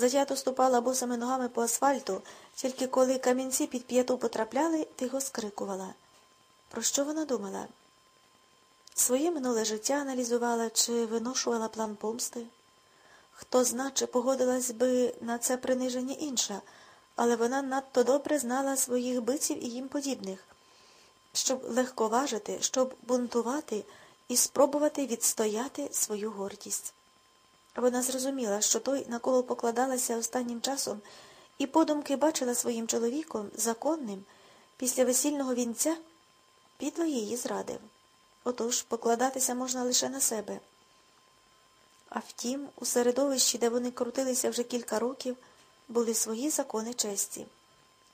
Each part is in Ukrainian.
Затято ступала босими ногами по асфальту, тільки коли камінці під п'яту потрапляли, тихо скрикувала. Про що вона думала? Своє минуле життя аналізувала чи виношувала план помсти? Хто зна, чи погодилась би на це приниження інша, але вона надто добре знала своїх биців і їм подібних, щоб легковажити, щоб бунтувати і спробувати відстояти свою гордість. Вона зрозуміла, що той, на кого покладалася останнім часом, і подумки бачила своїм чоловіком, законним, після весільного вінця, підло її зрадив. Отож покладатися можна лише на себе. А втім, у середовищі, де вони крутилися вже кілька років, були свої закони честі.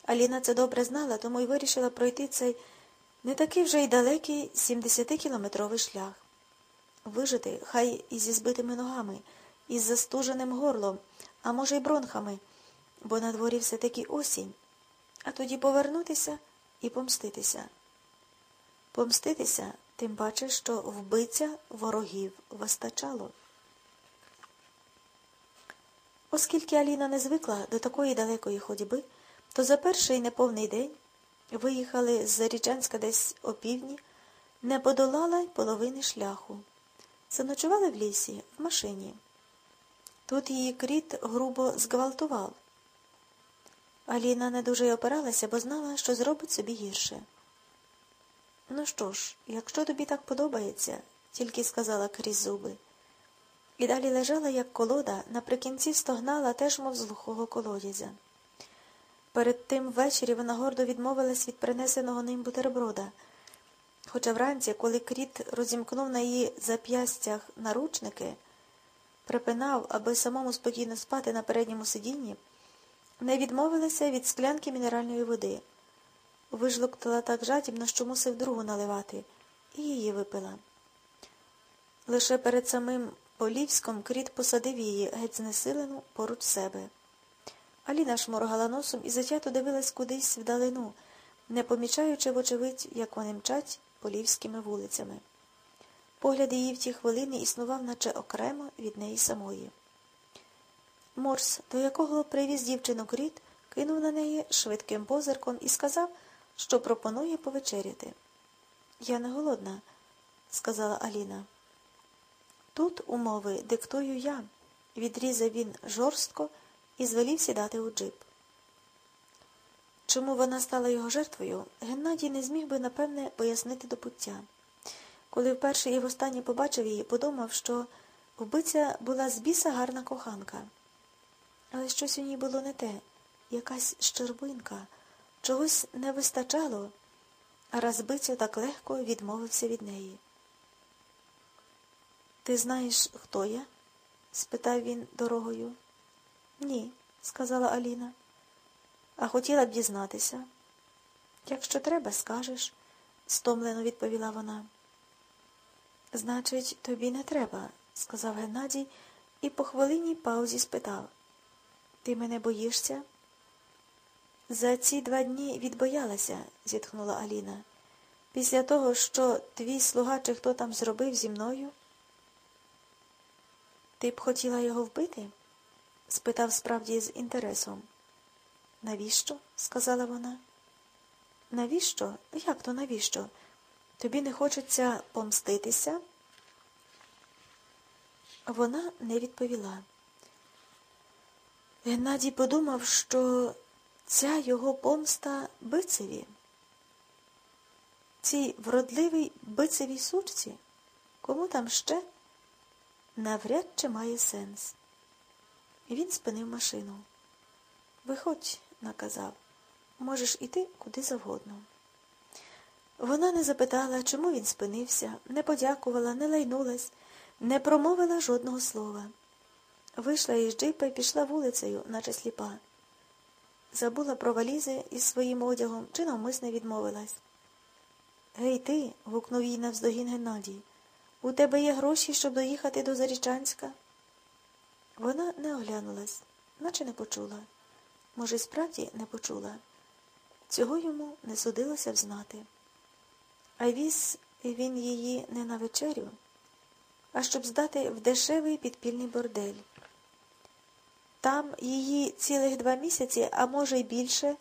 Аліна це добре знала, тому й вирішила пройти цей не такий вже й далекий 70-кілометровий шлях. Вижити, хай і зі збитими ногами, із застуженим горлом, а може, й бронхами, бо на дворі все-таки осінь, а тоді повернутися і помститися. Помститися, тим паче, що вбиця ворогів вистачало. Оскільки Аліна не звикла до такої далекої ходьби, то за перший неповний день виїхали з Зарічанська десь опівдні, не подолала й половини шляху. Заночували в лісі, в машині. Тут її кріт грубо зґвалтував. Аліна не дуже й опиралася, бо знала, що зробить собі гірше. Ну що ж, якщо тобі так подобається, тільки сказала крізь зуби. І далі лежала, як колода, наприкінці стогнала теж, мов з глухого колодязя. Перед тим ввечері вона гордо відмовилась від принесеного ним бутерброда. Хоча вранці, коли кріт розімкнув на її зап'ястях наручники, припинав, аби самому спокійно спати на передньому сидінні, не відмовилася від склянки мінеральної води. Вижлуктала так жадібно, що мусив другу наливати, і її випила. Лише перед самим Полівськом кріт посадив її геть знесилену поруч себе. Аліна шморгала носом і затято дивилась кудись вдалину, не помічаючи, вочевидь, як вони мчать полівськими вулицями. Погляд її в ті хвилини існував, наче окремо від неї самої. Морс, до якого привіз дівчину кріт, кинув на неї швидким позирком і сказав, що пропонує повечеряти. Я не голодна, сказала Аліна. Тут умови диктую я, відрізав він жорстко і звелів сідати у джип. Чому вона стала його жертвою, Геннадій не зміг би, напевне, пояснити до пуття. Коли вперше і востаннє побачив її, подумав, що вбиця була з біса гарна коханка. Але щось у ній було не те, якась щербинка, чогось не вистачало, а розбиця так легко відмовився від неї. Ти знаєш, хто я? спитав він дорогою. Ні, сказала Аліна. А хотіла б дізнатися. Якщо треба, скажеш, стомлено відповіла вона. Значить, тобі не треба, сказав Геннадій і по хвилинній паузі спитав. Ти мене боїшся? За ці два дні відбоялася, зітхнула Аліна. Після того, що твій слуга чи хто там зробив зі мною. Ти б хотіла його вбити? спитав справді з інтересом. Навіщо? сказала вона. Навіщо? Як то навіщо? Тобі не хочеться помститися? Вона не відповіла. Геннадій подумав, що ця його помста бицеві, цій вродливій бицевій сучці, кому там ще? навряд чи має сенс. І він спинив машину. Виходь, наказав, можеш іти куди завгодно. Вона не запитала, чому він спинився, не подякувала, не лайнулась, не промовила жодного слова. Вийшла із джипа і пішла вулицею, наче сліпа. Забула про валізи із своїм одягом чи навмисне відмовилась. Гей, ти. гукнув їй навздогін Геннадій. У тебе є гроші, щоб доїхати до Зарічанська? Вона не оглянулась, наче не почула. Може, справді не почула. Цього йому не судилося взнати. А віз він її не на вечерю, а щоб здати в дешевий підпільний бордель. Там її цілих два місяці, а може й більше,